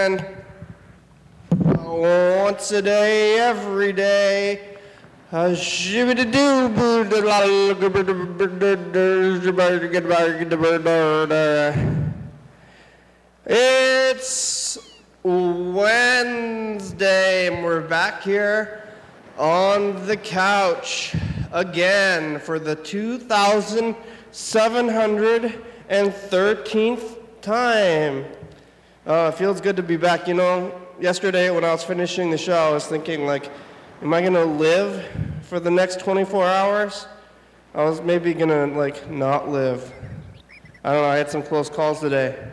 again. Once a day, every day. It's Wednesday, and we're back here on the couch again for the 2,713th time. Uh, it feels good to be back. You know, yesterday when I was finishing the show, I was thinking, like, am I going to live for the next 24 hours? I was maybe going to, like, not live. I don't know, I had some close calls today.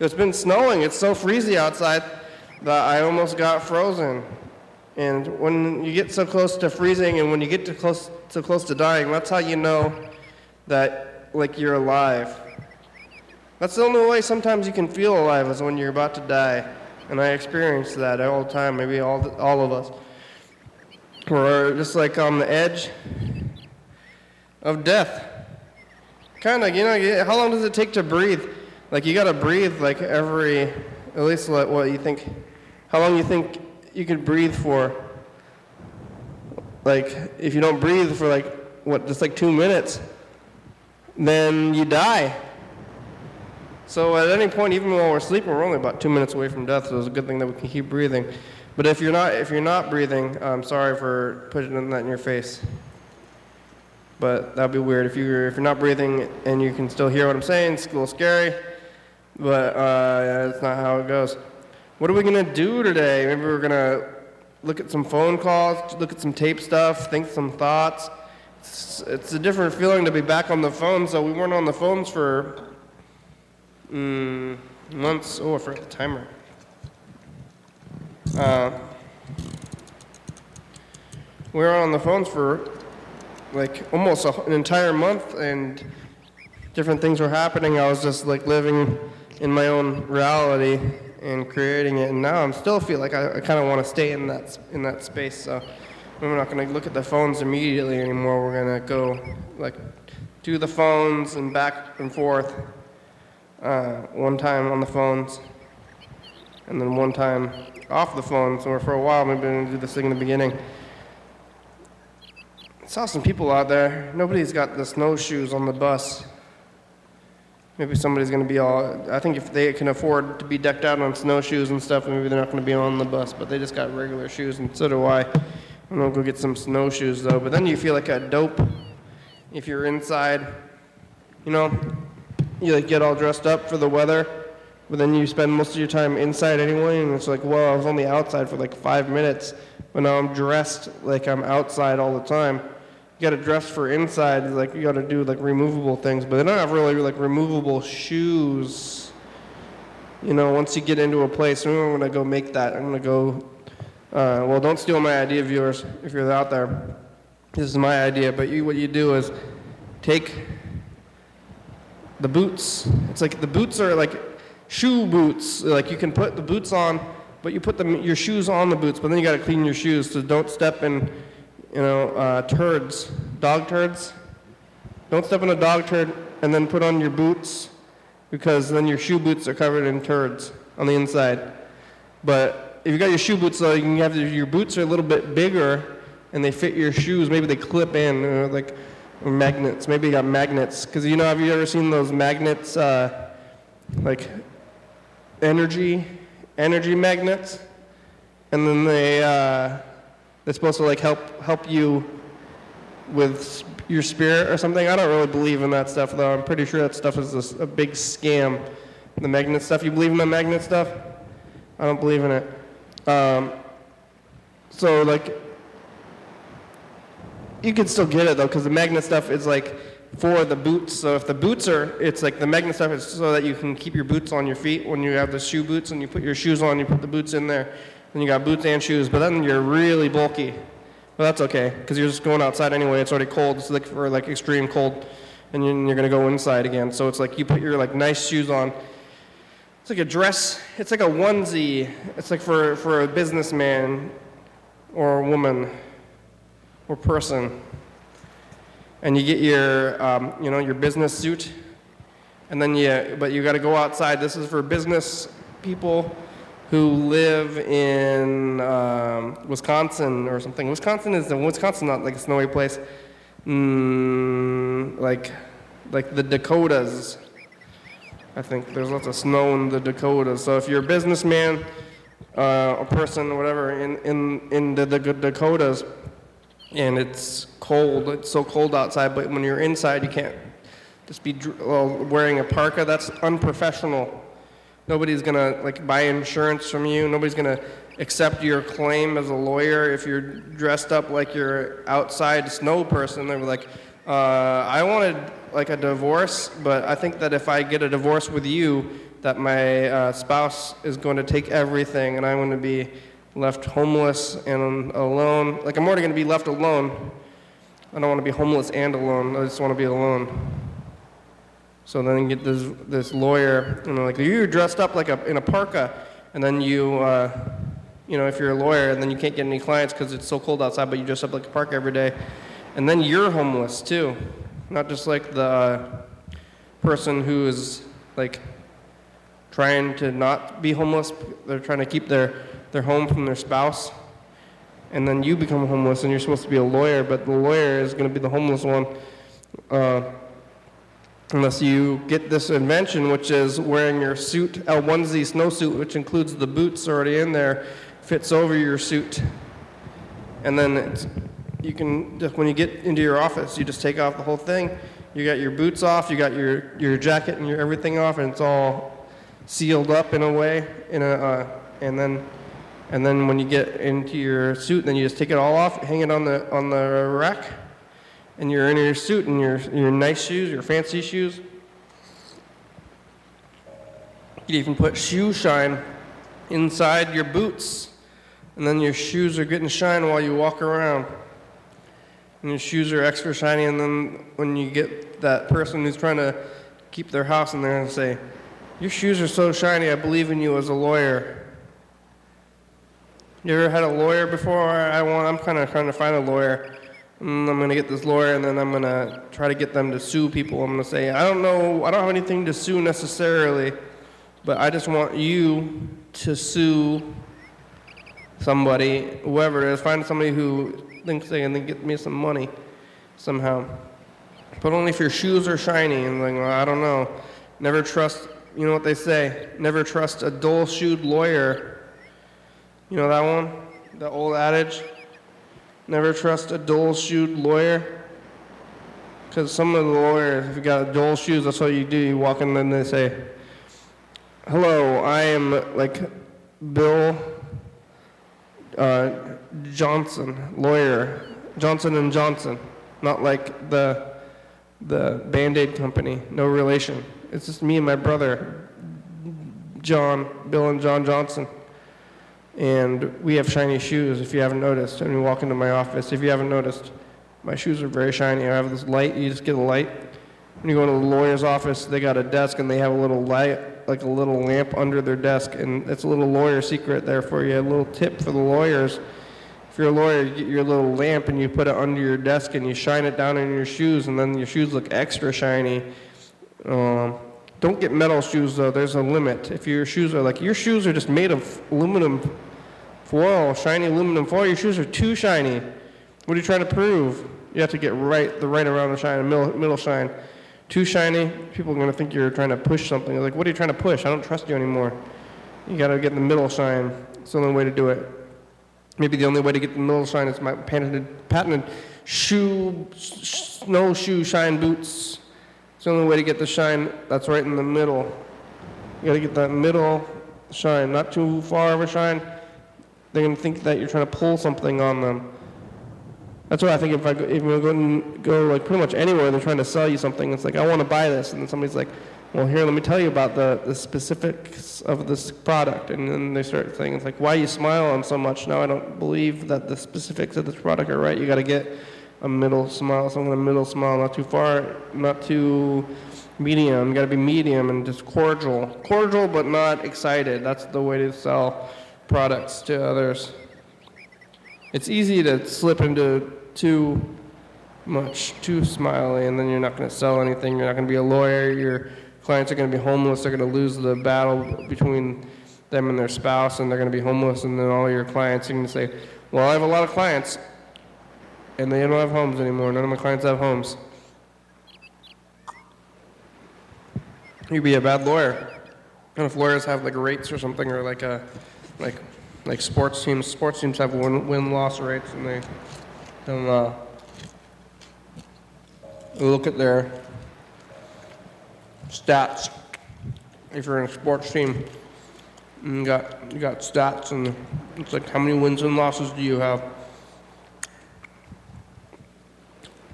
It's been snowing. It's so freezy outside that I almost got frozen. And when you get so close to freezing and when you get to close, so close to dying, that's how you know that like you're alive. That's the only way sometimes you can feel alive is when you're about to die. And I experience that all the time, maybe all, all of us. We're just like on the edge of death. Kind of, you know, how long does it take to breathe? Like you gotta breathe like every, at least like what you think, how long you think you could breathe for. Like if you don't breathe for like what, just like two minutes, then you die. So at any point, even while we're sleeping, we're only about two minutes away from death. So it's a good thing that we can keep breathing. But if you're not, if you're not breathing, I'm sorry for putting that in your face. But that'd be weird if you're if you're not breathing and you can still hear what I'm saying. It's a little scary. But uh, yeah, that's not how it goes. What are we going to do today? Maybe we're going to look at some phone calls, look at some tape stuff, think some thoughts. It's, it's a different feeling to be back on the phone, so we weren't on the phones for mm, months. Oh, I forgot the timer. Uh, we were on the phones for like almost a, an entire month, and different things were happening. I was just like living in my own reality and creating it. And now I'm still feel like I, I kind of want to stay in that in that space. So we're not going to look at the phones immediately anymore. We're going to go like do the phones and back and forth. Uh, one time on the phones, and then one time off the phone. So for a while, maybe going do this thing in the beginning. I saw some people out there. Nobody's got the snowshoes on the bus. Maybe somebody's going to be all. I think if they can afford to be decked out on snowshoes and stuff, maybe they're not going to be on the bus, but they just got regular shoes, and so do I. I'm going to go get some snowshoes, though. But then you feel like a dope if you're inside. You know, you like get all dressed up for the weather, but then you spend most of your time inside anyway, and it's like, well, I was only outside for like five minutes, but now I'm dressed like I'm outside all the time you got to dress for inside. Like you got to do like removable things, but they don't have really like removable shoes. You know, once you get into a place, I'm gonna go make that. I'm gonna go. Uh, well, don't steal my idea, of viewers. If you're out there, this is my idea. But you, what you do is take the boots. It's like the boots are like shoe boots. Like you can put the boots on, but you put them, your shoes on the boots. But then you got to clean your shoes, so don't step in you know, uh, turds, dog turds. Don't step on a dog turd and then put on your boots because then your shoe boots are covered in turds on the inside. But if you got your shoe boots, though, you can have your boots are a little bit bigger and they fit your shoes. Maybe they clip in, like magnets. Maybe you got magnets. Because, you know, have you ever seen those magnets, uh, like energy, energy magnets? And then they, uh, that's supposed to like help help you with your spirit or something. I don't really believe in that stuff though. I'm pretty sure that stuff is a, a big scam. The magnet stuff. You believe in the magnet stuff? I don't believe in it. Um, so like, you can still get it though, because the magnet stuff is like for the boots. So if the boots are, it's like the magnet stuff is so that you can keep your boots on your feet when you have the shoe boots and you put your shoes on, you put the boots in there. Then you got boots and shoes, but then you're really bulky. But that's okay, because you're just going outside anyway. It's already cold. It's like for like extreme cold, and you're, you're going to go inside again. So it's like you put your like nice shoes on, It's like a dress. It's like a onesie. It's like for, for a businessman or a woman or person. And you get your, um, you know, your business suit. And then you, but you got to go outside. This is for business people who live in um, Wisconsin or something. Wisconsin is the Wisconsin not like a snowy place. Mm, like, like the Dakotas. I think there's lots of snow in the Dakotas. So if you're a businessman, uh, a person, whatever, in, in, in the, the Dakotas, and it's cold, it's so cold outside, but when you're inside, you can't just be well, wearing a parka. That's unprofessional. Nobody's gonna like buy insurance from you. Nobody's gonna accept your claim as a lawyer if you're dressed up like you're outside snow person. They're like, uh, I wanted like a divorce, but I think that if I get a divorce with you, that my uh, spouse is going to take everything, and I'm going to be left homeless and alone. Like I'm already going to be left alone. I don't want to be homeless and alone. I just want to be alone. So then you get this this lawyer, you know, like you're dressed up like a in a parka, and then you, uh, you know, if you're a lawyer, and then you can't get any clients because it's so cold outside, but you dress up like a parka every day, and then you're homeless too, not just like the uh, person who is like trying to not be homeless. They're trying to keep their their home from their spouse, and then you become homeless, and you're supposed to be a lawyer, but the lawyer is going to be the homeless one. Uh, unless you get this invention, which is wearing your suit, a onesie snowsuit, which includes the boots already in there, fits over your suit, and then you can when you get into your office, you just take off the whole thing. You got your boots off, you got your your jacket and your everything off, and it's all sealed up in a way, in a, uh, and then and then when you get into your suit, then you just take it all off, hang it on the on the rack, and you're in your suit and your your nice shoes, your fancy shoes. You even put shoe shine inside your boots, and then your shoes are getting shine while you walk around and your shoes are extra shiny, and then when you get that person who's trying to keep their house in there and say, Your shoes are so shiny, I believe in you as a lawyer. You ever had a lawyer before? I want, I'm kind of trying to find a lawyer. And I'm going to get this lawyer, and then I'm going to try to get them to sue people. I'm to say, I don't know, I don't have anything to sue necessarily, but I just want you to sue somebody, whoever it is, find somebody who thinks they can get me some money somehow. But only if your shoes are shiny. And like, well, I don't know. Never trust, you know what they say? Never trust a dull shoed lawyer. You know that one? The old adage? Never trust a dull shoed lawyer. Because some of the lawyers, if you got dull shoes, that's what you do. You walk in and they say, Hello, I am like Bill uh, Johnson, lawyer, Johnson and Johnson, not like the the Band-Aid company, no relation. It's just me and my brother, John, Bill and John Johnson. And we have shiny shoes, if you haven't noticed. And you walk into my office, if you haven't noticed, my shoes are very shiny. I have this light, you just get a light. When you go into the lawyer's office, they got a desk and they have a little light, like a little lamp under their desk. And it's a little lawyer secret there for you, a little tip for the lawyers if you're a lawyer, you get your little lamp and you put it under your desk and you shine it down in your shoes, and then your shoes look extra shiny. Um, don't get metal shoes though. There's a limit. If your shoes are like your shoes are just made of aluminum foil, shiny aluminum foil, your shoes are too shiny. What are you trying to prove? You have to get right the right around the shine, middle, middle shine. Too shiny, people are going to think you're trying to push something. They're like, what are you trying to push? I don't trust you anymore. You got to get the middle shine. It's the only way to do it. Maybe the only way to get the middle shine is my patented, patented shoe, snowshoe shine boots. It's the only way to get the shine that's right in the middle. You gotta get that middle shine, not too far of a shine. They're gonna think that you're trying to pull something on them. That's why I think if I go, if we go, go like pretty much anywhere, they're trying to sell you something. It's like I want to buy this, and then somebody's like, well, here, let me tell you about the, the specifics of this product. And then they start saying, it's like, why you smile on so much? Now I don't believe that the specifics of this product are right. You got to get a middle smile, someone a middle smile, not too far, not too medium. You got to be medium and just cordial, cordial but not excited. That's the way to sell products to others. It's easy to slip into too much, too smiley, and then you're not going to sell anything. You're not going to be a lawyer. Your clients are going to be homeless. They're going to lose the battle between them and their spouse, and they're going to be homeless. And then all your clients are going to say, "Well, I have a lot of clients, and they don't have homes anymore. None of my clients have homes." You'd be a bad lawyer. And if lawyers have like rates or something, or like a, like, like sports teams, sports teams have win win loss rates, and they don't uh, look at their stats. If you're in a sports team, and you got you got stats, and it's like how many wins and losses do you have?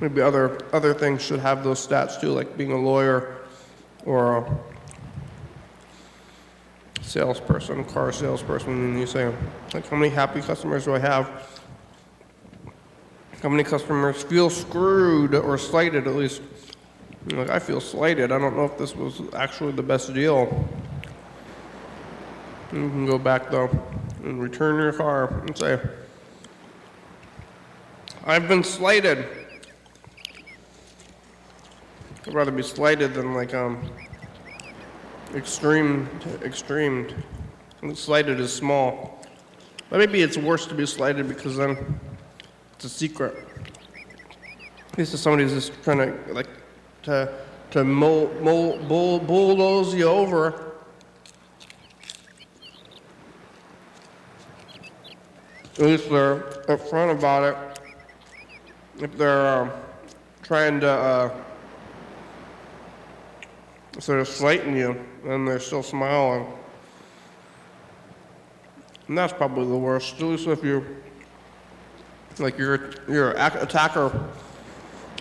Maybe other other things should have those stats too, like being a lawyer or a salesperson, car salesperson, you say, like, how many happy customers do I have? How many customers feel screwed or slighted at least? Like, I feel slighted. I don't know if this was actually the best deal. You can go back though and return your car and say, I've been slighted. I'd rather be slighted than like um extreme extremed. And slighted is small. But maybe it's worse to be slighted because then it's a secret. At least if somebody's just trying to like to to mol, mol, bull, bulldoze you over. At least they're upfront about it. If they're um, trying to uh, they're slighting you and they're still smiling. And that's probably the worst. At least if you're like you're you're an attacker,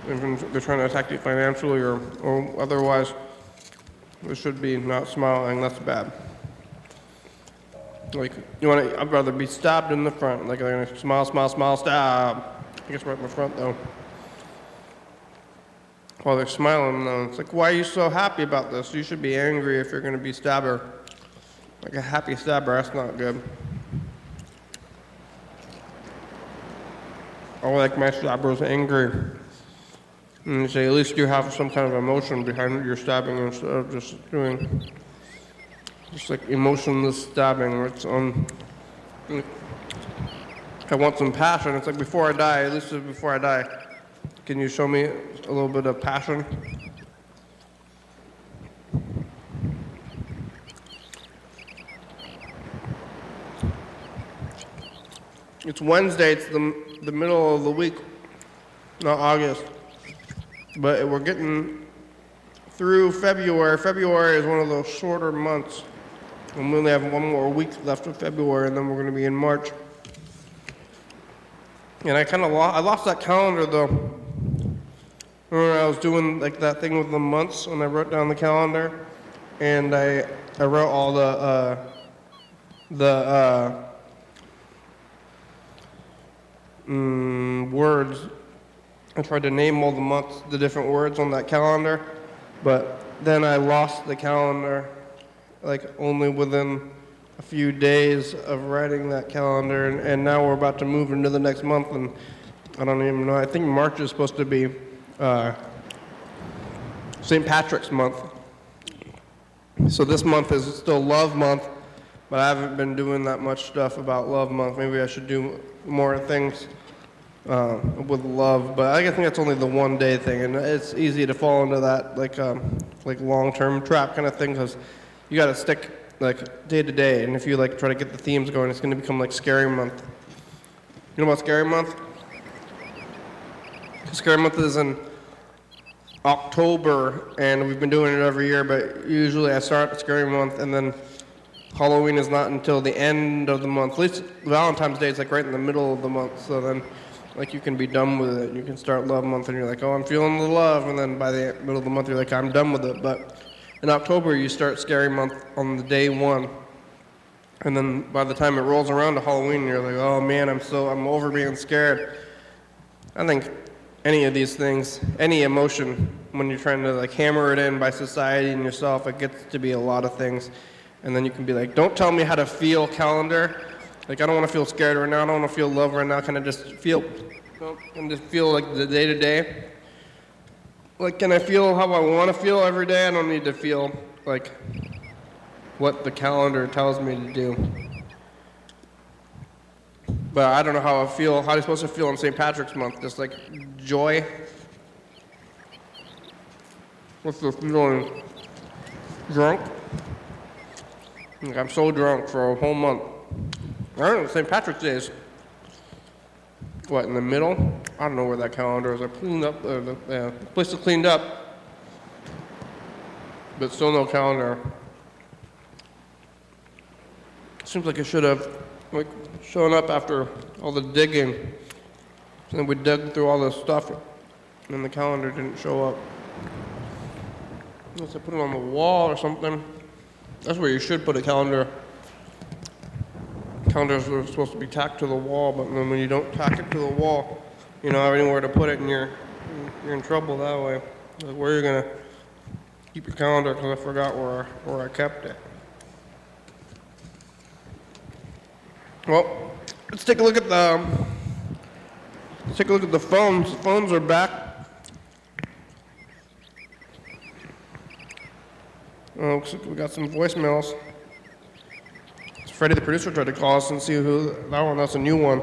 if they're trying to attack you financially or, or otherwise, they should be not smiling. That's bad. Like you want to, I'd rather be stabbed in the front. Like they're gonna smile, smile, smile, stab. I guess right in the front though. While they're smiling though, it's like, why are you so happy about this? You should be angry if you're gonna be stabber. Like a happy stabber, that's not good. I like my stabbers angry. And you say, at least you have some kind of emotion behind your stabbing instead of just doing just like emotionless stabbing it's on I want some passion. It's like before I die, at least before I die, can you show me a little bit of passion? It's Wednesday, it's the, the middle of the week, not August. But we're getting through February. February is one of those shorter months. And we only have one more week left of February, and then we're going to be in March. And I kind of lost, I lost that calendar though. Remember I was doing like that thing with the months when I wrote down the calendar, and I I wrote all the uh, the uh, mm, words. I tried to name all the months, the different words on that calendar, but then I lost the calendar like only within a few days of writing that calendar, and, and now we're about to move into the next month, and I don't even know. I think March is supposed to be uh, St. Patrick's month. So this month is still Love Month, but I haven't been doing that much stuff about Love Month. Maybe I should do more things uh, with love, but I think that's only the one day thing, and it's easy to fall into that like um, like long term trap kind of thing because you got to stick like day to day, and if you like try to get the themes going, it's going to become like Scary Month. You know about Scary Month? Scary Month is in October, and we've been doing it every year. But usually, I start Scary Month, and then Halloween is not until the end of the month. At least Valentine's Day is like right in the middle of the month. So then, like, you can be done with it. You can start Love Month, and you're like, oh, I'm feeling the love, and then by the middle of the month, you're like, I'm done with it. But in October, you start Scary Month on the day one. And then by the time it rolls around to Halloween, you're like, oh man, I'm so, I'm over being scared. I think any of these things, any emotion, when you're trying to like hammer it in by society and yourself, it gets to be a lot of things. And then you can be like, don't tell me how to feel, calendar. Like, I don't want to feel scared right now. I don't want to feel love right now. Can I just feel, and just feel like the day to day? Like, can I feel how I want to feel every day? I don't need to feel like what the calendar tells me to do. But I don't know how I feel. How are you supposed to feel on St. Patrick's Month? Just like joy? What's the feeling? Drunk? I'm so drunk for a whole month. I don't know, St. Patrick's Day is, what, in the middle? I don't know where that calendar is. I cleaned up, uh, the, the place is cleaned up, but still no calendar. Seems like it should have like shown up after all the digging. And then we dug through all this stuff, and the calendar didn't show up. Unless I put it on the wall or something. That's where you should put a calendar. Calendars are supposed to be tacked to the wall, but then when you don't tack it to the wall, you don't have anywhere to put it, and you're you're in trouble that way. Like where are you're gonna keep your calendar because I forgot where where I kept it. Well, let's take a look at the let's take a look at the phones. The phones are back. Oh, looks like we got some voicemails. Freddie, the producer, tried to call us and see who that one. That's a new one.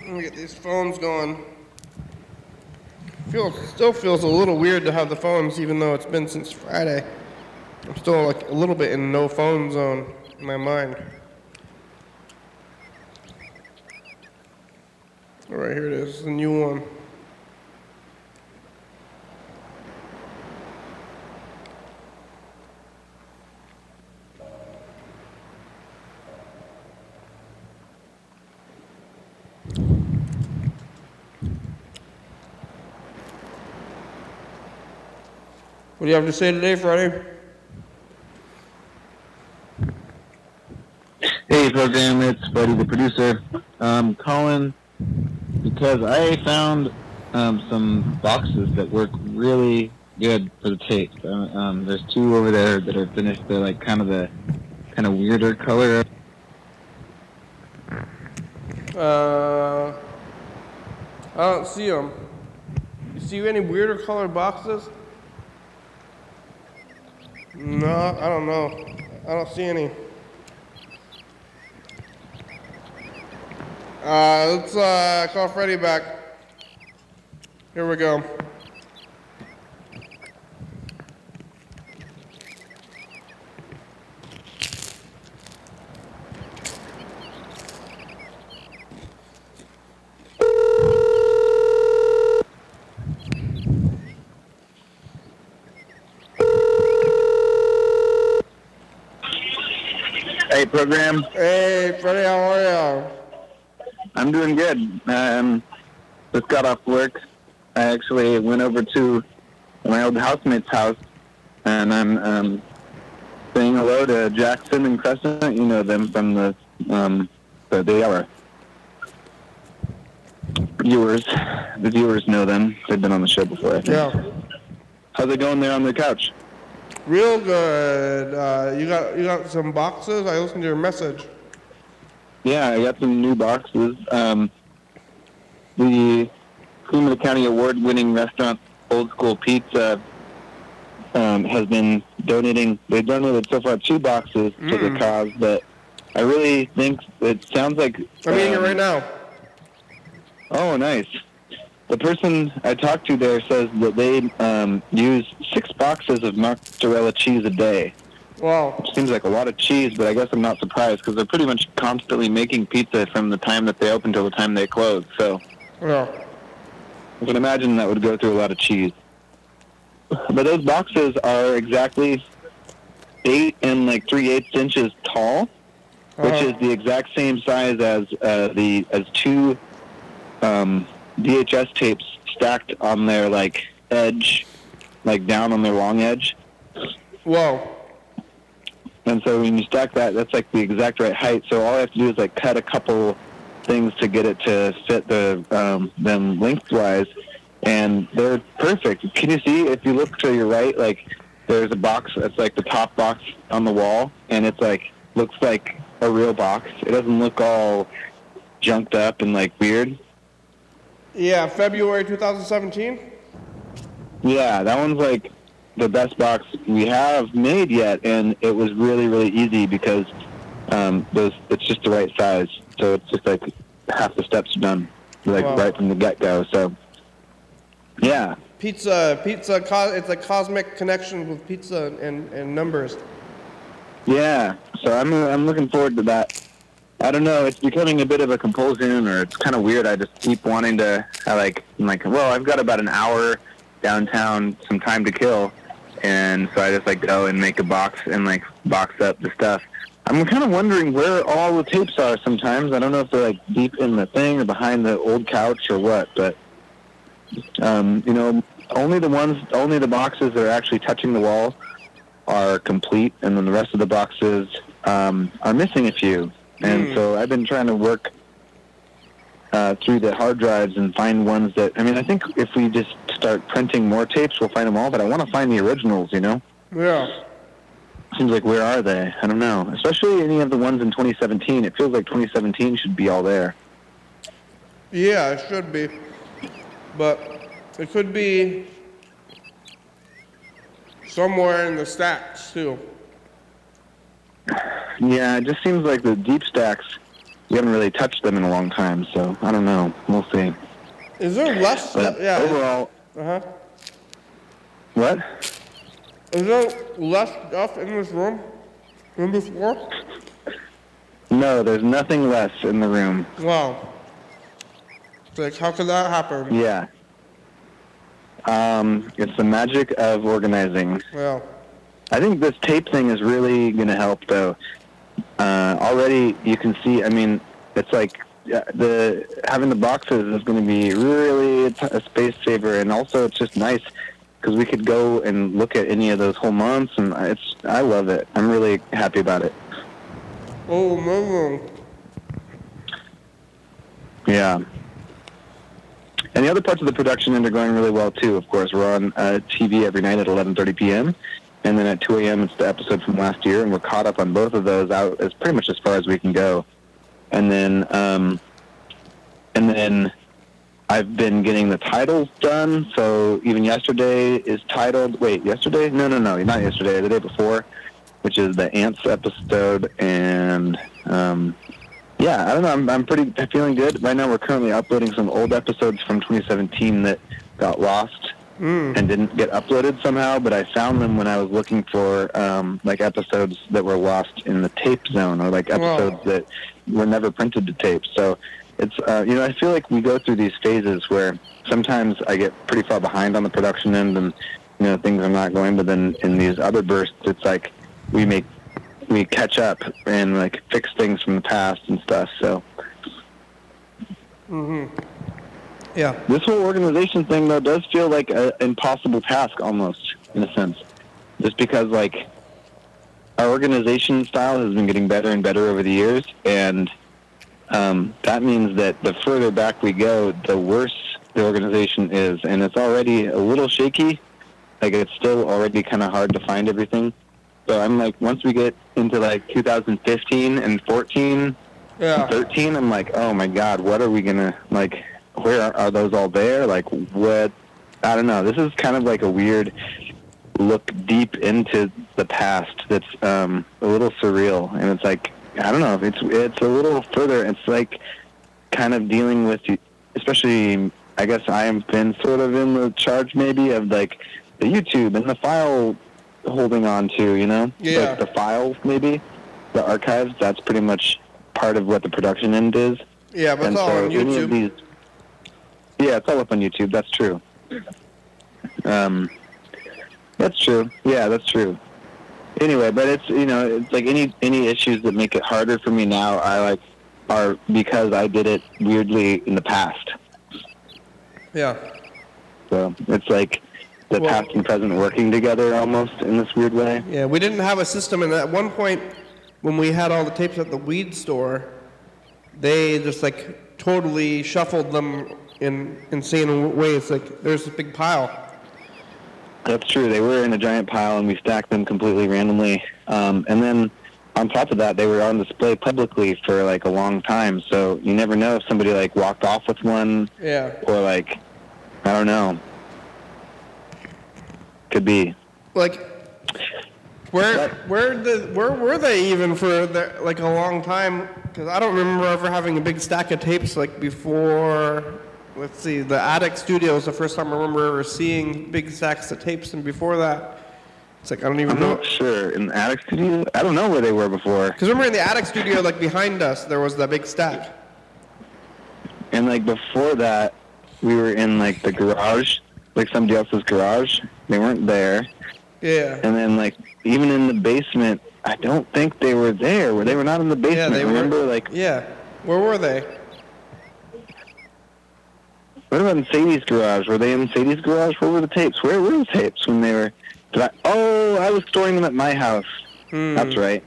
Let me get these phones going. Feels still feels a little weird to have the phones, even though it's been since Friday. I'm still like a little bit in no phone zone my mind. All right, here it is, the new one. What do you have to say today, Freddie? Hey, program, it's Buddy, the producer. Um, calling because I found um, some boxes that work really good for the tape. Uh, um, there's two over there that are finished. They're like kind of the kind of weirder color. Uh, I don't see them. You see any weirder color boxes? No, I don't know. I don't see any. Uh, let's uh, call Freddy back. Here we go. Hey, program, Hey, Freddy, how are you? I'm doing good. Um, just got off work. I actually went over to my old housemate's house, and I'm um, saying hello to Jackson and Crescent. You know them from the um, the they are viewers. The viewers know them. They've been on the show before. I think. Yeah. How's it going there on the couch? Real good. Uh, you got you got some boxes. I listened to your message. Yeah, I got some new boxes. Um, the Cleveland County award-winning restaurant Old School Pizza um, has been donating. They've donated so far two boxes to the Mm. cause, but I really think it sounds like. I'm eating it um, right now. Oh, nice. The person I talked to there says that they um, use six boxes of mozzarella cheese a day. Wow. Seems like a lot of cheese, but I guess I'm not surprised because they're pretty much constantly making pizza from the time that they open till the time they close. So Yeah. I can imagine that would go through a lot of cheese. But those boxes are exactly eight and like three eighths inches tall, which Uh-huh. is the exact same size as uh, the as two um, VHS tapes stacked on their like edge, like down on their long edge. Whoa. And so when you stack that, that's like the exact right height. So all I have to do is like cut a couple things to get it to fit the um, them lengthwise, and they're perfect. Can you see if you look to your right, like there's a box that's like the top box on the wall, and it's like looks like a real box. It doesn't look all junked up and like weird. Yeah, February 2017. Yeah, that one's like the best box we have made yet, and it was really really easy because um, those it's just the right size. So it's just like half the steps are done, like Wow. right from the get go. So yeah, Pizza, pizza. It's a cosmic connection with pizza and, and numbers. yeah. So I'm I'm looking forward to that. I don't know. It's becoming a bit of a compulsion, or it's kind of weird. I just keep wanting to. I like I'm like, well, I've got about an hour downtown, some time to kill, and so I just like go and make a box and like box up the stuff. I'm kind of wondering where all the tapes are. Sometimes I don't know if they're like deep in the thing or behind the old couch or what, but um, you know, only the ones, only the boxes that are actually touching the wall are complete, and then the rest of the boxes um, are missing a few. And Hmm. so I've been trying to work uh, through the hard drives and find ones that. I mean, I think if we just start printing more tapes, we'll find them all. But I want to find the originals. You know, Yeah. seems like where are they? I don't know. Especially any of the ones in 2017. It feels like 2017 should be all there. Yeah, it should be. But it could be somewhere in the stacks too. Yeah, it just seems like the deep stacks. We haven't really touched them in a long time, so I don't know. We'll see. Is there less? But yeah. overall, Uh huh. what? Is there less stuff in this room than before? No, there's nothing less in the room. Wow. Like, how could that happen? Yeah. Um, it's the magic of organizing. Well, I think this tape thing is really going to help, though. Uh, already, you can see. I mean, it's like uh, the having the boxes is going to be really a space saver, and also it's just nice because we could go and look at any of those whole months, and it's. I love it. I'm really happy about it. oh, no, Yeah. And the other parts of the production end are going really well too. Of course, we're on uh, TV every night at 11:30 p.m. And then at 2 a.m. it's the episode from last year, and we're caught up on both of those out as pretty much as far as we can go. And then, um, and then I've been getting the titles done. So even yesterday is titled. Wait, yesterday? No, no, no, not yesterday. The day before, which is the ants episode, and um, yeah, I don't know. I'm, I'm pretty feeling good right now. We're currently uploading some old episodes from 2017 that got lost Mm. and didn't get uploaded somehow. But I found them when I was looking for um, like episodes that were lost in the tape zone, or like episodes that were never printed to tape. So it's uh, you know I feel like we go through these phases where sometimes I get pretty far behind on the production end, and you know things are not going. But then in these other bursts, it's like we make we catch up and like fix things from the past and stuff. So Yeah. this whole organization thing though does feel like an impossible task almost in a sense, just because like our organization style has been getting better and better over the years, and um, that means that the further back we go, the worse the organization is, and it's already a little shaky. Like it's still already kind of hard to find everything. So I'm like, once we get into like 2015 and 14, Yeah. 13 i'm like oh my god what are we gonna like where are, those all there? Like what i don't know. This is kind of like a weird look deep into the past that's um a little surreal. And it's like i don't know. It's it's a little further. It's like kind of dealing with especially i guess i have been sort of in the charge maybe of like the youtube and the file holding on to you know? Yeah. like the files maybe the archives that's pretty much part of what the production end is. Yeah, but and it's all so on any of YouTube. these yeah it's all up on youtube. That's true. Um that's true. Yeah that's true. Anyway but it's you know it's like any any issues that make it harder for me now i like are because i did it weirdly in the past. Yeah. so it's like the Well- past and present working together almost in this weird way. Yeah, we didn't have a system, and at one point, when we had all the tapes at the weed store, they just like totally shuffled them in insane ways. Like there's this big pile. That's true. They were in a giant pile, and we stacked them completely randomly. Um, and then on top of that, they were on display publicly for like a long time. So you never know if somebody like walked off with one Yeah. or like I don't know. Could be. Like, where where the where were they even for the, like a long time? Because I don't remember ever having a big stack of tapes like before. Let's see, the Attic Studio was the first time I remember ever seeing big stacks of tapes, and before that, it's like I don't even I'm know. not sure. In the attic studio, I don't know where they were before. Because remember in the Attic Studio, like behind us, there was that big stack. And like before that, we were in like the garage, like somebody else's garage. They weren't there. Yeah. And then like even in the basement, I don't think they were there. They were not in the basement. Yeah, they Remember were. like Yeah. Where were they? What about in Sadie's garage? Were they in Sadie's garage? Where were the tapes? Where were the tapes when they were? Did I? Oh, I was storing them at my house. Hmm. That's right.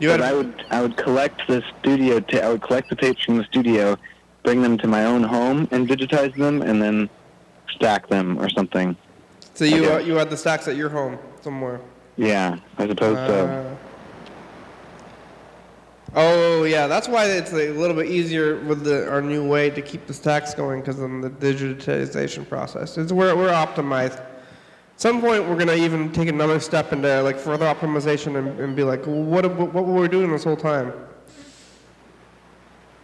You But had I would I would collect the studio ta- I would collect the tapes from the studio, bring them to my own home and digitize them, and then stack them or something. so you uh, you had the stacks at your home somewhere. Yeah, I suppose so. Uh, oh yeah, that's why it's a little bit easier with the our new way to keep the stacks going because of the digitization process. It's we're we're optimized. At some point, we're gonna even take another step into like further optimization and, and be like, well, what what what were we doing this whole time?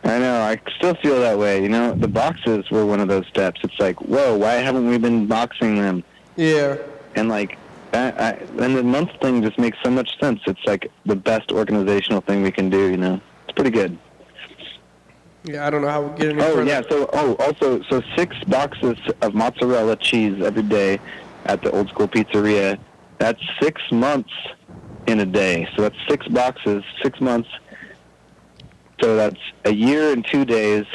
I know. I still feel that way. You know, the boxes were one of those steps. It's like, whoa, why haven't we been boxing them? Yeah. And like, I, I, and the month thing just makes so much sense. It's like the best organizational thing we can do. You know, it's pretty good. Yeah, I don't know how we get any Oh further. yeah. So oh, also, so six boxes of mozzarella cheese every day at the old school pizzeria. That's six months in a day. So that's six boxes, six months. So that's a year and two days,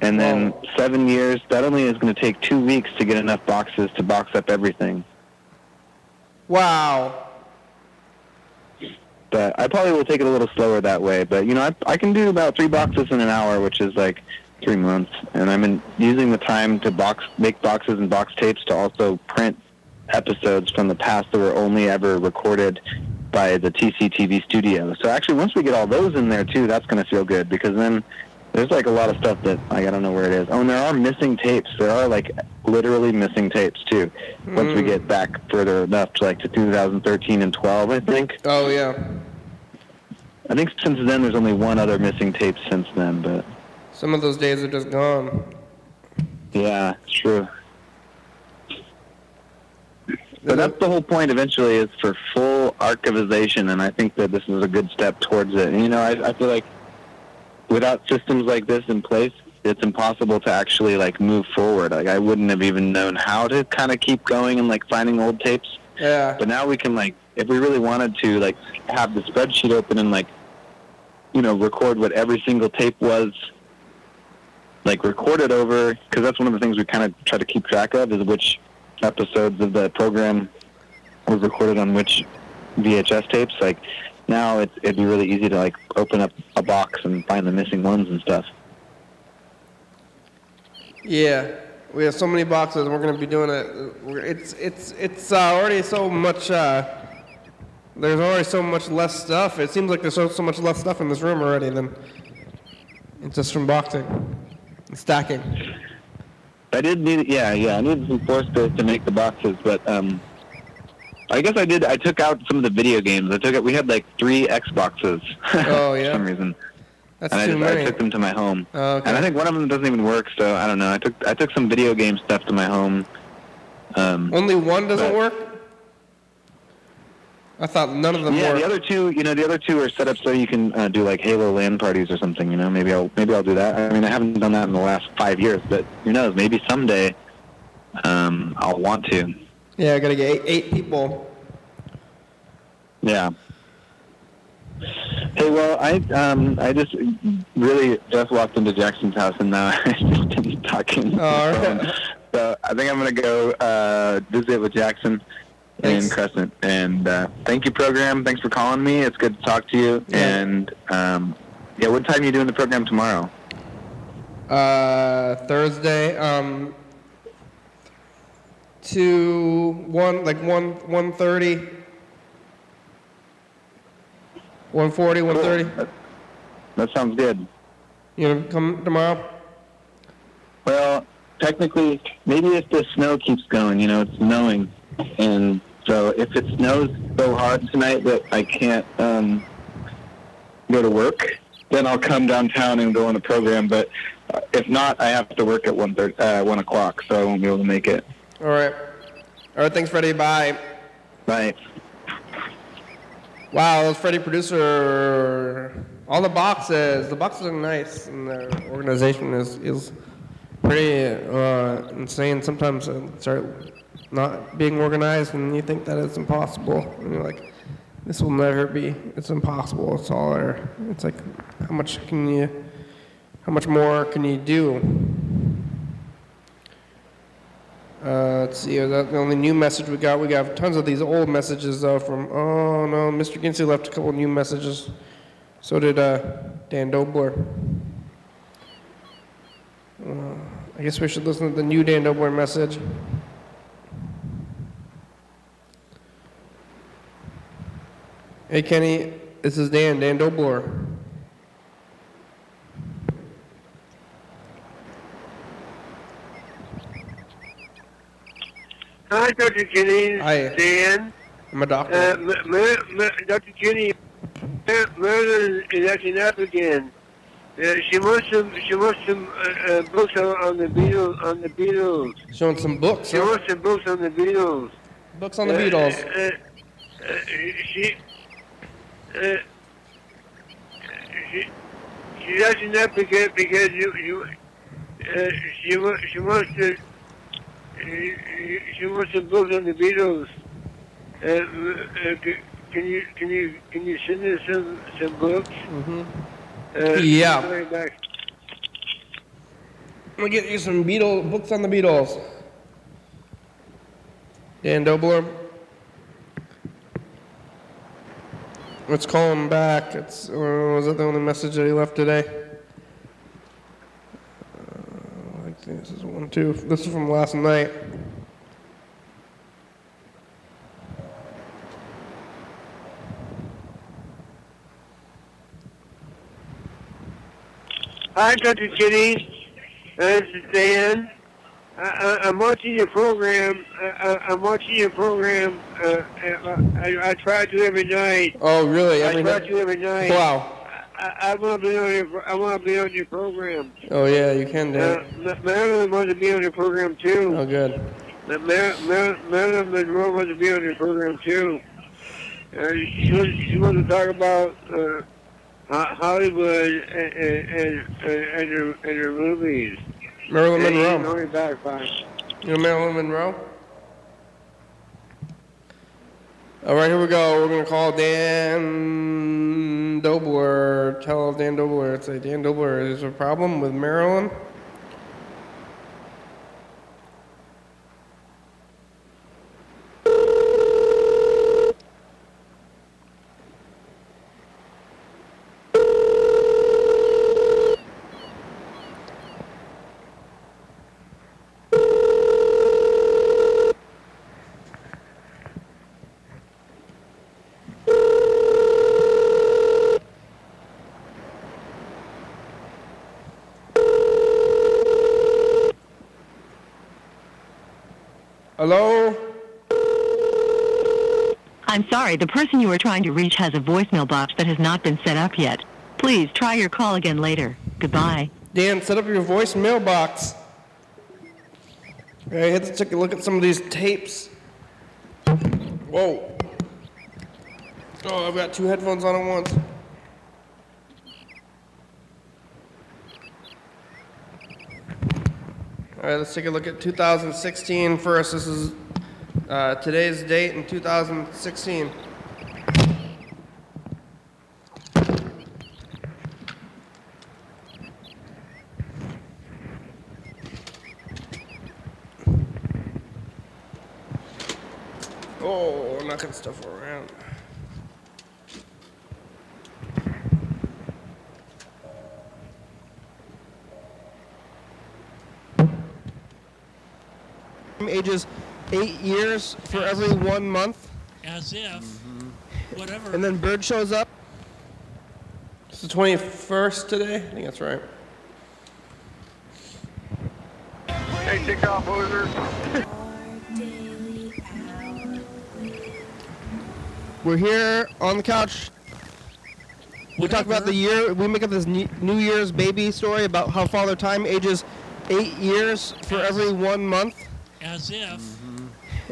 and then Whoa. seven years. That only is going to take two weeks to get enough boxes to box up everything. Wow. But I probably will take it a little slower that way. But you know, I, I can do about three boxes in an hour, which is like three months. And I'm in, using the time to box, make boxes and box tapes to also print episodes from the past that were only ever recorded by the TCTV studio. So actually, once we get all those in there too, that's going to feel good because then there's like a lot of stuff that like, I don't know where it is. Oh, and there are missing tapes. There are like literally missing tapes too. Once we get hmm. back further enough to like to 2013 and 12, I think. Oh yeah. I think since then there's only one other missing tape since then, but Some of those days are just gone. yeah, it's true. But that's the whole point eventually is for full archivization, and I think that this is a good step towards it. And, you know, I, I feel like without systems like this in place, it's impossible to actually like move forward. Like I wouldn't have even known how to kind of keep going and like finding old tapes. Yeah. But now we can like, if we really wanted to, like have the spreadsheet open and like, you know, record what every single tape was, like record it over, because that's one of the things we kind of try to keep track of is which episodes of the program was recorded on which VHS tapes. Like now, it's, it'd be really easy to like open up a box and find the missing ones and stuff. Yeah, we have so many boxes, and we're going to be doing it. It's it's it's uh, already so much. Uh, there's already so much less stuff. It seems like there's so, so much less stuff in this room already than it's just from boxing and stacking. I did need, yeah, yeah, I needed some floor space to make the boxes, but um, I guess I did. I took out some of the video games. I took it. We had like three Xboxes. Oh, for yeah? some reason, That's and I, just, I took them to my home. Oh, okay. And I think one of them doesn't even work. So I don't know. I took I took some video game stuff to my home. Um, Only one doesn't But- work. I thought none of them yeah, worked. the other two, you know, the other two are set up so you can uh, do like Halo LAN parties or something. You know, maybe I'll maybe I'll do that. I mean, I haven't done that in the last five years, but who knows? Maybe someday um, I'll want to. Yeah, I gotta get eight, eight people. Yeah. Hey, well, I um I just really just walked into Jackson's house and now I just talking. Oh, all right. So I think I'm gonna go uh, visit with Jackson Thanks. in Crescent. And uh, thank you, program. Thanks for calling me. It's good to talk to you. Yeah. And um, yeah, what time are you doing the program tomorrow? Uh, Thursday, um, to one, like one, one thirty. One forty, one thirty. That, that sounds good. You gonna come tomorrow? Well, technically, maybe if the snow keeps going, you know, it's snowing, and so if it snows so hard tonight that I can't um, go to work, then I'll come downtown and go on the program. But uh, if not, I have to work at one thirty, uh, one o'clock, so I won't be able to make it. All right. All right. Thanks, Freddie. Bye. Bye. Wow, that was Freddie producer. All the boxes. The boxes are nice, and the organization is is pretty uh, insane. Sometimes uh, start not being organized, and you think that it's impossible, and you're like, "This will never be. It's impossible. It's all there." It's like, how much can you? How much more can you do? Uh, let's see, the only new message we got? We got tons of these old messages, though, from, oh no, Mr. Ginsey left a couple new messages. So did uh, Dan Dobler. Uh, I guess we should listen to the new Dan Dobler message. Hey, Kenny, this is Dan, Dan Dobler. Hi, Dr. Kenny. Hi. Dan. I'm a doctor. Uh, M- M- M- Dr. Mar- Marilyn is acting up again. Uh, she wants some. She wants some uh, uh, books on, on the Beatles. On the Beatles. Showing some books. She huh? wants some books on the Beatles. Books on the Beatles. Uh, uh, she. Uh, she. She's acting up because because you you. Uh, she she wants to. Uh, She wants some books on the Beatles. Uh, uh, can you can you can you send us some some books? hmm Uh, Yeah. I'll be back. I'm gonna get you some Beatles books on the Beatles. Dan Dobler. Let's call him back. It's was that the only message that he left today? Uh, I think this is one too. This is from last night. Hi, Dr. Kitty. Uh, this is Dan. I, I, I'm watching your program. I, I, I'm watching your program. Uh, I, I try to every night. Oh, really? I try night? to every night. Wow. I, I want to be on your. I want to be on your program. Oh yeah, you can, Uh, Dan. Ma- Marilyn wants to be on your program too. Oh, good. Uh, Mar- Mar- Marilyn Monroe wants to be on your program too. Uh, she, wants, she wants to talk about uh, Hollywood and and, and, and, her, and her movies. Marilyn Monroe. I'll be back. Bye. You know Marilyn Monroe? All right, here we go. We're gonna call Dan Dobler. Tell Dan Dobler. Say, Dan Dobler, is there a problem with Marilyn? Hello? I'm sorry, the person you are trying to reach has a voicemail box that has not been set up yet. Please try your call again later. Goodbye. Dan, set up your voicemail box. Okay, let's take a look at some of these tapes. Whoa. Oh, I've got two headphones on at once. All right, let's take a look at 2016 first. This is uh, today's date in 2016. Oh, knocking stuff around. Ages eight years for every one month, As if, mm-hmm. whatever. and then Bird shows up. It's the 21st today. I think that's right. Hey, take off, loser. We're here on the couch. We talk about the year. We make up this New New Year's baby story about how Father Time ages eight years for every one month, As if, mm.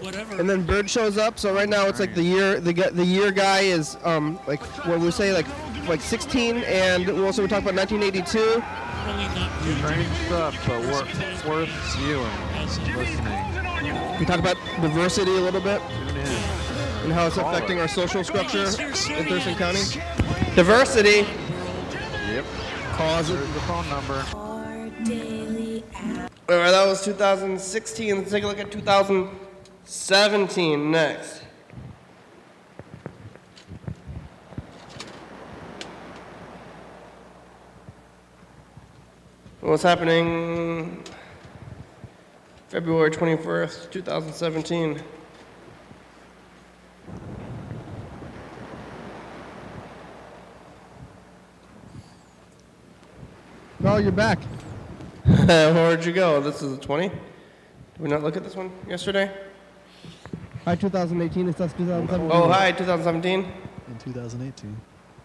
Whatever. and then Bird shows up. So right now it's like the year. The the year guy is um like what we say like like 16, and we also we talk about 1982. really not. Strange stuff, but wor- worth viewing, listening. We talk about diversity a little bit and how it's affecting our social structure in Thurston County. Diversity. Yep. Cause There's the phone number. All right, that was 2016. Let's take a look at 2017 next. What's happening February 21st, 2017? Oh, you're back. Where'd you go? This is a 20? Did we not look at this one yesterday? Hi, 2018. It's us, 2017. Oh, hi, 2017. in 2018.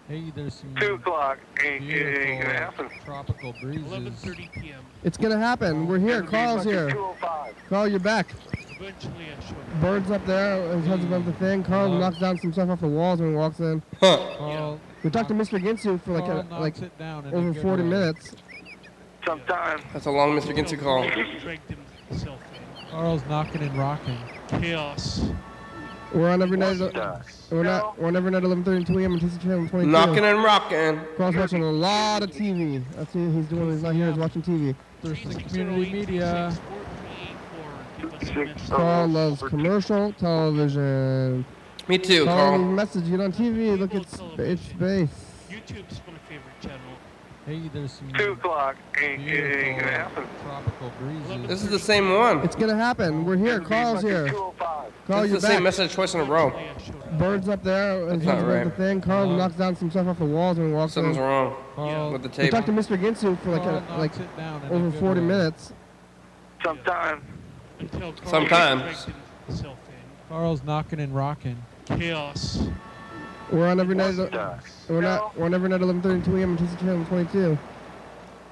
Hey, there's some Two o'clock. Ain't, it ain't gonna happen. tropical breezes. 11:30 p.m. It's gonna happen. We're here. Carl's here. 205. Carl, you're back. Eventually, I showed. Bird's up there. His husband of the thing. Carl knocks down some stuff off the walls when he walks in. Huh. Carl, We talked to Mr. Ginsu for like a, knocks like down over 40 minutes. Sometime. That's a long Mr. Ginsu call. Dragged himself in. Carl's knocking and rocking. Chaos. We're on every night. Ducks. We're not. We're on every night 11:30 and 2 a.m. on TC Channel 22. Knocking and rocking. Carl's watching a lot of TV. That's what he's doing. He's not here. He's watching TV. Thurston Community Media. Give us a Six, message. Carl loves commercial television. Me too, Carl, leave a Carl. message. You on TV. Look, it's it's space. YouTube's my favorite channel. Hey, there's some Two o'clock. Ain't, it ain't gonna happen. tropical breezes. This is the same one. It's gonna happen. We're here. Carl's here. 205. Carl, It's you're the same back. message twice in a row. Eventually, I showed up. Bird's up there. His That's not right. the thing. Carl knocks down some stuff off the walls when he walks Something's in. wrong Carl, with the We talked to. Mr. Ginsu for like a, like it down in a over 40 way. minutes. Sometime. Until Carl Sometimes. Carl's knocking and rocking. Chaos. We're on every night. Ducks. We're not. We're on every night 11:30 and 2 a.m. on TC Channel 22.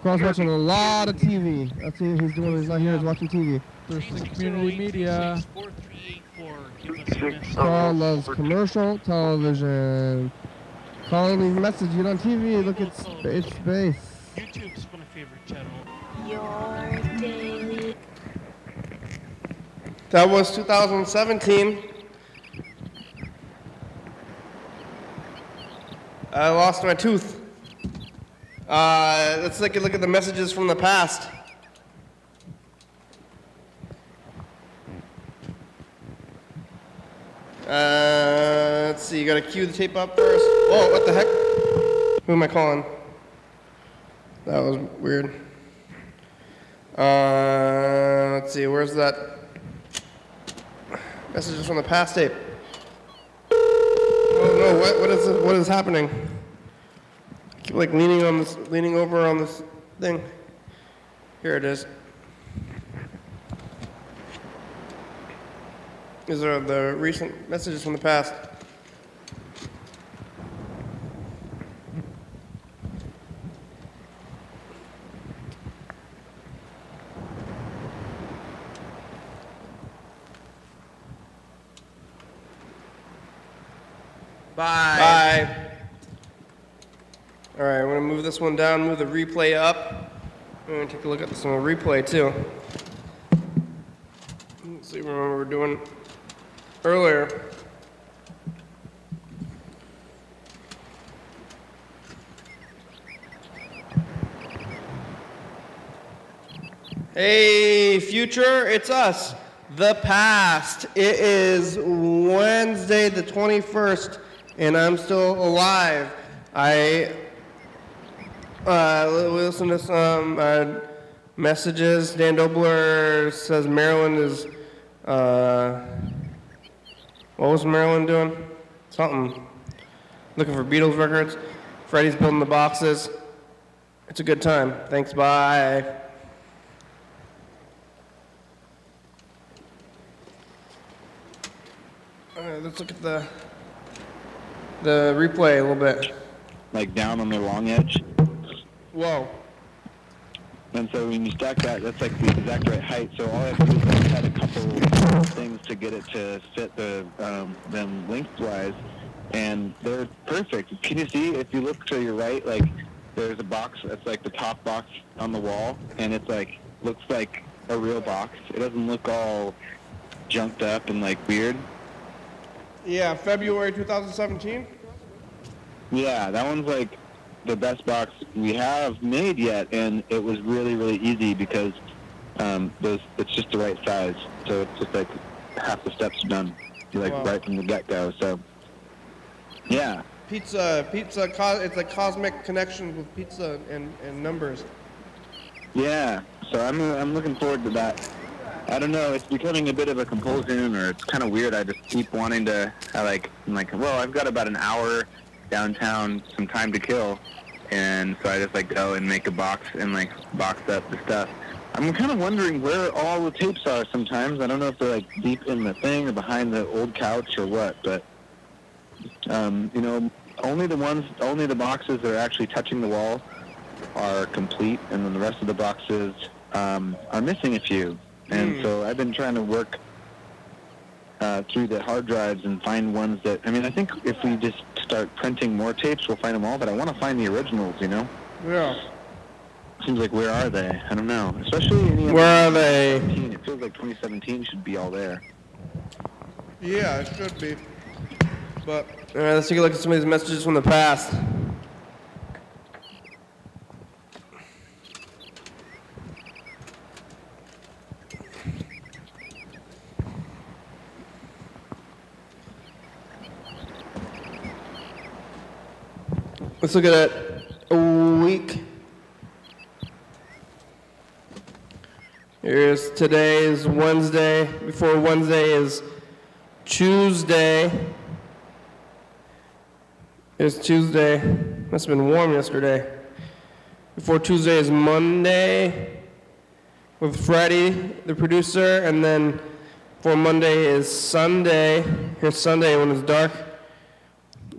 Carl's watching a lot of TV. That's what he's doing. He's not here. He's watching TV. Thurston Community Media. 4384. Give us a message. Carl loves commercial television. Carl, leave a message. You on TV. Look, it's it's space. YouTube's my favorite channel. Your daily That was 2017. I lost my tooth. Uh, let's take a look at the messages from the past. Uh, let's see, you gotta cue the tape up first. Whoa, what the heck? Who am I calling? That was weird. Uh, let's see, where's that messages from the past tape? No, what, what is what is happening? I keep like leaning on this, leaning over on this thing. Here it is. These are the recent messages from the past. Bye. Bye. All right, I'm gonna move this one down, move the replay up. I'm gonna take a look at this one replay too. Let's see, remember we were doing earlier. Hey, future, it's us, the past. It is Wednesday, the 21st, and I'm still alive. I uh, li- listen to some uh, messages. Dan Dobler says Marilyn is. Uh, what was Marilyn doing? Something. Looking for Beatles records. Freddie's building the boxes. It's a good time. Thanks. Bye. All right, let's look at the the replay a little bit. like down on the long edge. Whoa. And so when you stack that, that's like the exact right height. So all I have to do is add a couple things to get it to fit the um, them lengthwise, and they're perfect. Can you see if you look to your right, like there's a box that's like the top box on the wall, and it's like looks like a real box. It doesn't look all junked up and like weird. Yeah, February 2017. Yeah, that one's like the best box we have made yet, and it was really, really easy because um, those it's just the right size. So it's just like half the steps are done, like Wow. right from the get go. So yeah, Pizza, pizza. It's like cosmic connection with pizza and, and numbers. yeah. So I'm I'm looking forward to that. I don't know. It's becoming a bit of a compulsion, or it's kind of weird. I just keep wanting to. I like. I'm like, well, I've got about an hour downtown, some time to kill, and so I just like go and make a box and like box up the stuff. I'm kind of wondering where all the tapes are. Sometimes I don't know if they're like deep in the thing or behind the old couch or what, but um, you know, only the ones, only the boxes that are actually touching the wall are complete, and then the rest of the boxes um, are missing a few. And Hmm. so I've been trying to work uh, through the hard drives and find ones that. I mean, I think if we just start printing more tapes, we'll find them all. But I want to find the originals. You know, Yeah. seems like where are they? I don't know. Especially in the Where are they? 2017. It feels like 2017 should be all there. Yeah, it should be. But all right, let's take a look at some of these messages from the past. Let's look at a week. Here's today is Wednesday. Before Wednesday is Tuesday. It's Tuesday. Must have been warm yesterday. Before Tuesday is Monday with Freddie, the producer, and then for Monday is Sunday. Here's Sunday when it's dark.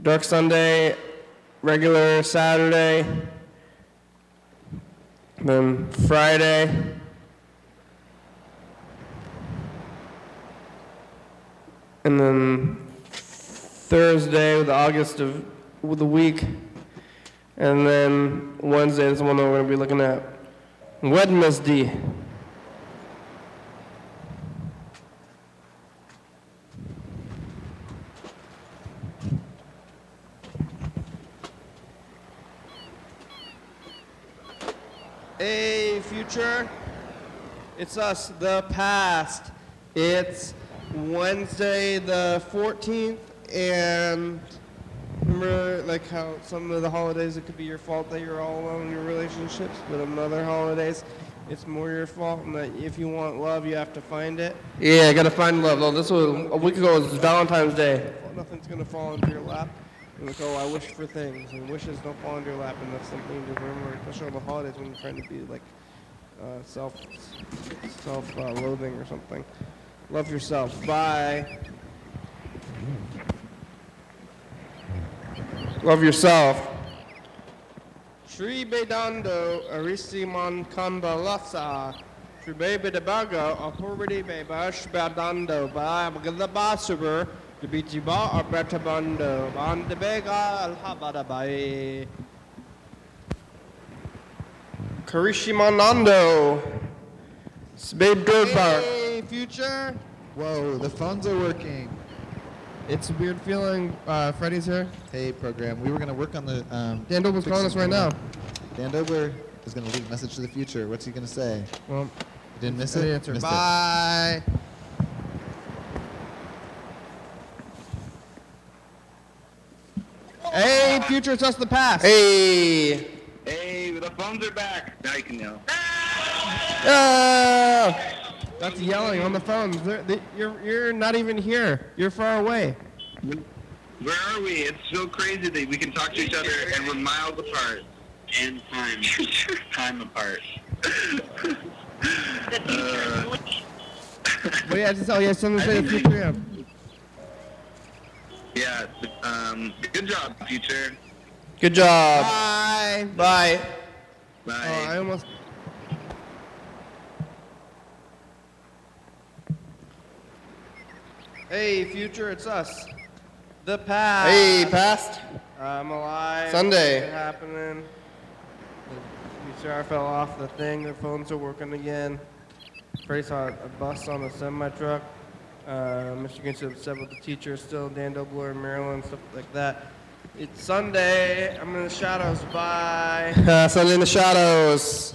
Dark Sunday, regular Saturday, then Friday. And then Thursday with August of the week, and then Wednesday is the one that we're going to be looking at. Wednesday. Hey, future. It's us, the past. It's Wednesday the 14th, and remember, like how some of the holidays it could be your fault that you're all alone in your relationships, but on other holidays it's more your fault, and that if you want love, you have to find it. Yeah, I gotta find love. Oh, this was a week ago. It was Valentine's Day. Nothing's gonna fall into your lap. And like, oh, I wish for things, and wishes don't fall into your lap, and that's something to remember, especially on the holidays when you're trying to be like uh, self self uh, loathing or something. Love yourself. Bye. Love yourself. Shri Bedando Arisiman Kambalasa. Shri Baby Debago Apurdi Bebash Badando Ba Bagabasuber the Bichiba or Betabando Ban de Bega Alhabadabai. Karishimanando. Sbabe Drodbar. Hey, future. Whoa, the phones are working. It's a weird feeling. Uh, Freddie's here. Hey, program. We were going to work on the. Um, Dan Dobler's calling us right now. Dan Dobler is going to leave a message to the future. What's he going to say? Well, you didn't miss it? Answer. Missed Bye. It. Hey, future, it's us the past. Hey. Hey, the phones are back. Now you can yell. Ah! That's yelling on the phones. They're, they, you're, you're not even here. You're far away. Where are we? It's so crazy that we can talk to each other and we're miles apart. And time. time apart. Uh, But yeah, just, oh yeah, someone say the future. Yeah. yeah, um, good job, future. Good job. Bye. Bye. Bye. Oh, I almost. Hey, future, it's us. The past. Hey, past. I'm alive. Sunday. What's happening? The PCR fell off the thing. The phones are working again. Freddie saw a bus on a semi truck. Uh, Mr. Grinch is upset with the teacher still. Dan Dobler, in Marilyn, stuff like that. It's Sunday. I'm in the shadows. Bye. Uh, Sunday in the shadows.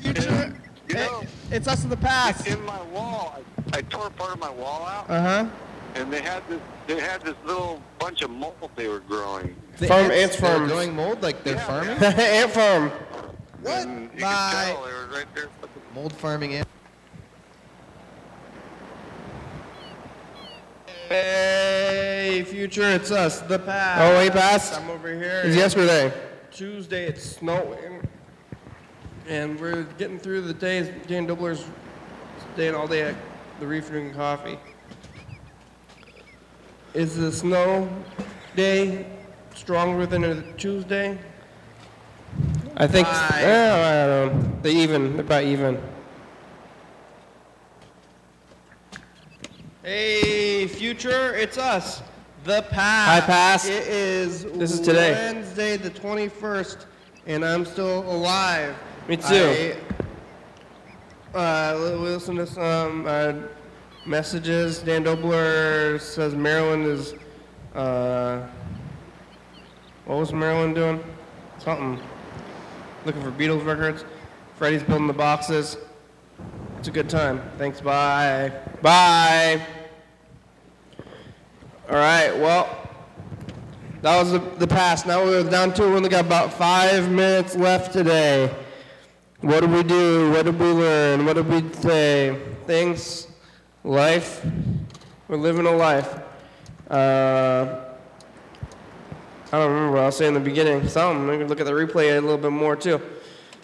Future. Hey, it's us in the past. In my wall, I, I tore part of my wall out, Uh huh. and they had this. They had this little bunch of mold they were growing. The Farm- ants, ants they're growing mold like they're Yeah, farming? Ant farm. What? And you could Bye. tell they were right there. Mold farming ant. Hey, future, it's us. The past. Oh, way past? I'm over here. It's yesterday. Tuesday, it's snowing. And we're getting through the days. Dan Dobler's staying all day at the reef drinking coffee. Is the snow day stronger than a Tuesday? I think. Yeah, I don't know. They even. They're about even. Hey, future, it's us. The past. Hi, past. It is. This is today. Wednesday, the 21st, and I'm still alive. Me too. I, uh, we listened to some uh, messages. Dan Dobler says Marilyn is. Uh, what was Marilyn doing? Something. Looking for Beatles records. Freddie's building the boxes. It's a good time. Thanks. Bye. Bye. All right. Well, that was the, the past. Now we're down to we only got about five minutes left today. What did we do? What did we learn? What did we say? Things, life. We're living a life. Uh, I don't remember what I was saying in the beginning. Something. We can look at the replay a little bit more too.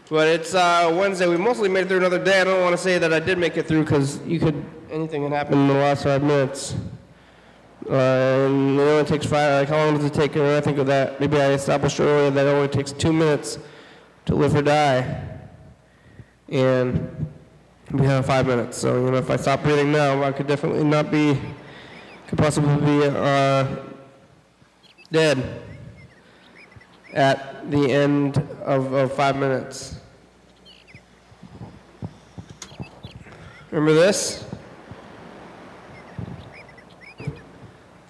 But it's uh, Wednesday. We mostly made it through another day. I don't want to say that I did make it through because you could anything can happen in the last five minutes. Uh, and it only takes five. Like how long does it take? Uh, I think of that. Maybe I established earlier that it only takes two minutes to live or die. And we have five minutes. So you know, if I stop breathing now, I could definitely not be, could possibly be uh, dead at the end of, of five minutes. Remember this?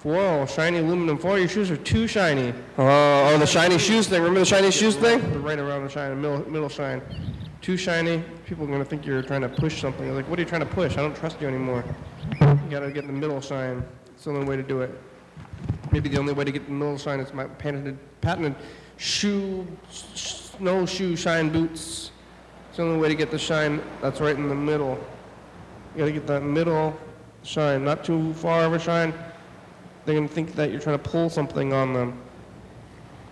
Whoa, shiny aluminum foil. Your shoes are too shiny. Oh, oh, the shiny shoes thing. Remember the shiny shoes thing? Right around the shine, middle, middle shine. Too shiny. People are going to think you're trying to push something. You're like, what are you trying to push? I don't trust you anymore. You got to get the middle shine. It's the only way to do it. Maybe the only way to get the middle shine is my patented, patented shoe, snowshoe shine boots. It's the only way to get the shine that's right in the middle. You gotta get that middle shine, not too far of a shine. They're gonna think that you're trying to pull something on them.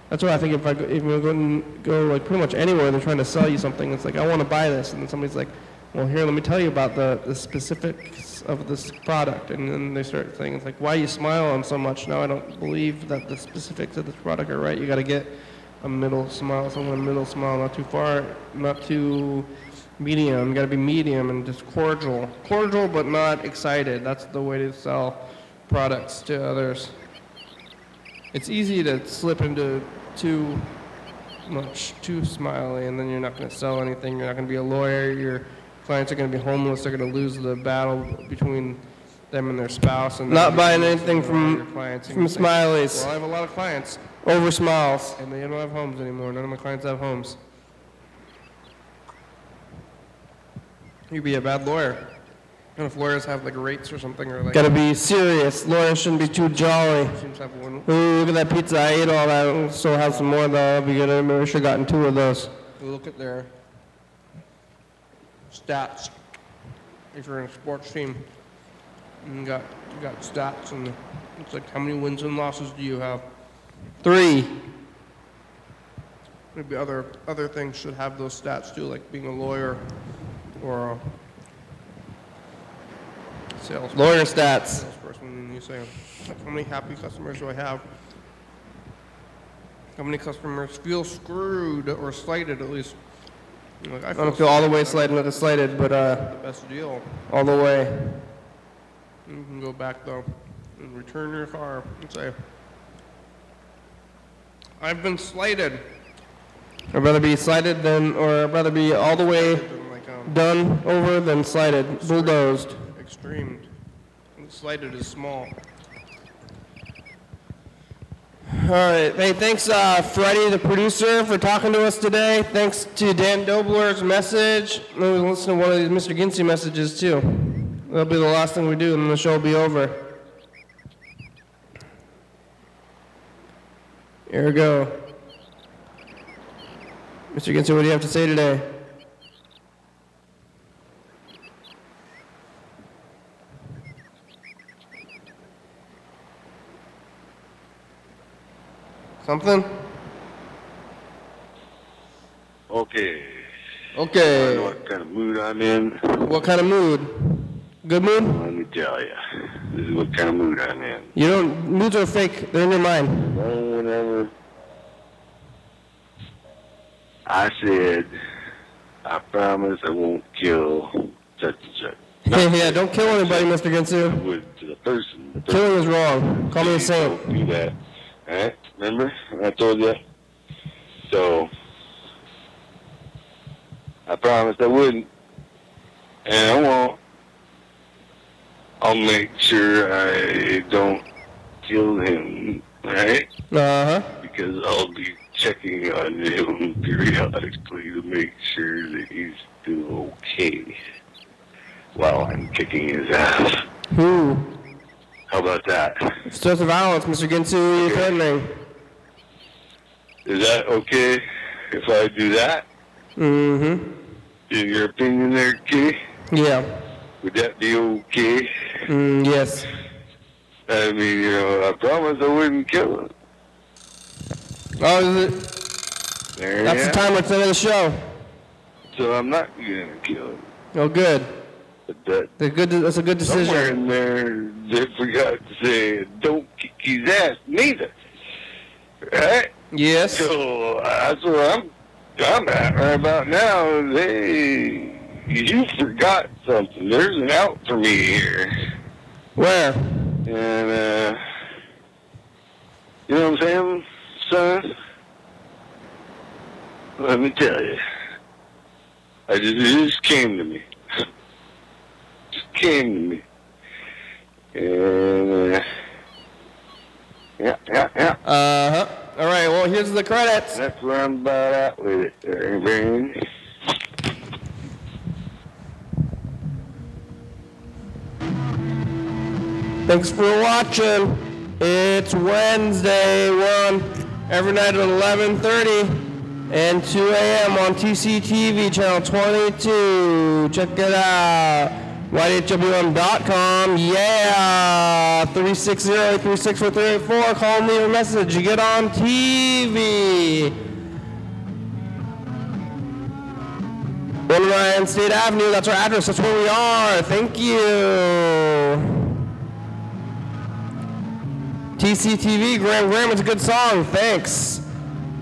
That's why I think if I go, if you go, go like pretty much anywhere, they're trying to sell you something. It's like I want to buy this, and then somebody's like, "Well, here, let me tell you about the, the specifics of this product," and then they start saying, "It's like why you smile on so much?" Now I don't believe that the specifics of this product are right. You got to get a middle smile, something a middle smile, not too far, not too medium. You Got to be medium and just cordial, cordial but not excited. That's the way to sell products to others. It's easy to slip into too much, too smiley, and then you're not going to sell anything. You're not going to be a lawyer. Your clients are going to be homeless. They're going to lose the battle between them and their spouse. And Not buying anything a lot of from- clients. From Smileys. Well, I have a lot of clients, Over smiles. and they don't have homes anymore. None of my clients have homes. You'd be a bad lawyer. And if lawyers have like rates or something, or like. Gotta be serious. Lawyers shouldn't be too jolly. Seems to have one. Ooh, look at that pizza. I ate all that. Still have some more though. That'll be good. I maybe I should have gotten two of those. Look at their stats. If you're in a sports team, you got you got stats, and it's like how many wins and losses do you have? Three. Maybe other other things should have those stats too, like being a lawyer or a sales Lawyer stats. salesperson. And you say, how many happy customers do I have? How many customers feel screwed or slighted at least? Like, I don't feel all the way slighted, not slighted, but uh, the best deal. all the way. You can go back though and return your car and say, I've been slighted. I'd rather be slighted than, or I'd rather be all the way Like, um, done over than slighted, bulldozed. Extremed. And slighted is small. All right. Hey, thanks, uh, Freddie, the producer, for talking to us today. Thanks to Dan Dobler's message. Maybe we'll listen to one of these Mr. Ginsey messages, too. That'll be the last thing we do, and the show will be over. Here we go. Mr. Ginsey, what do you have to say today? Something? Okay. Okay. I know what kind of mood I'm in. What kind of mood? Good mood? Let me tell you. This is what kind of mood I'm in. You don't. Moods are fake. They're in your mind. Whenever I said, I promise I won't kill such and such. Hey, yeah, don't kill anybody, Mr. With to the person. The Killing is wrong. Call me a saint. Don't do that. Alright? Remember? I told you? So, I promised I wouldn't. And I won't. I'll make sure I don't kill him. right? Uh huh. Because I'll be checking on him periodically to make sure that he's still okay while I'm kicking his ass. Who? How about that? Source of violence, Mr. Ginsu. You're threatening. Is that okay if I do that? Mm-hmm. In your opinion there, Key? Yeah. Would that be okay? Mm, yes. I mean, you know, I promise I wouldn't kill him. Oh, is it? There That's the time at the end of the show. So I'm not gonna kill him. Oh, good. But that That's a good. That's a good decision. somewhere in there they forgot to say don't kick his ass neither. Right? Yes. So that's where I'm I'm at right about now. They you forgot something. There's an out for me here. Where? And uh you know what I'm saying, son? Let me tell you. I just it just came to me. just came to me. And uh yeah, yeah, yeah. Uh huh. All right. Well, here's the credits. That's where I'm about at with it. Thanks for watching. It's Wednesday, one every night at 11:30 and 2 a.m. on TCTV channel 22. Check it out. YHWM.com. Yeah. 360-364-384. Call leave a message. You get on TV. One Ryan State Avenue. That's our address. That's where we are. Thank you. TCTV, Graham Graham, it's a good song. Thanks.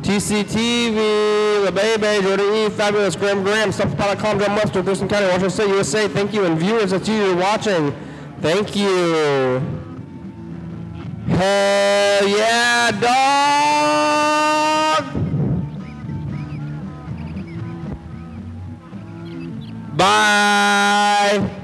TCTV, La Baby, Jordan E, Fabulous, Graham Graham, Stuffpod.com, John Mustard, Thurston County, Washington State, USA. Thank you. And viewers, that's you are watching. Thank you. Hell yeah, dog! Bye.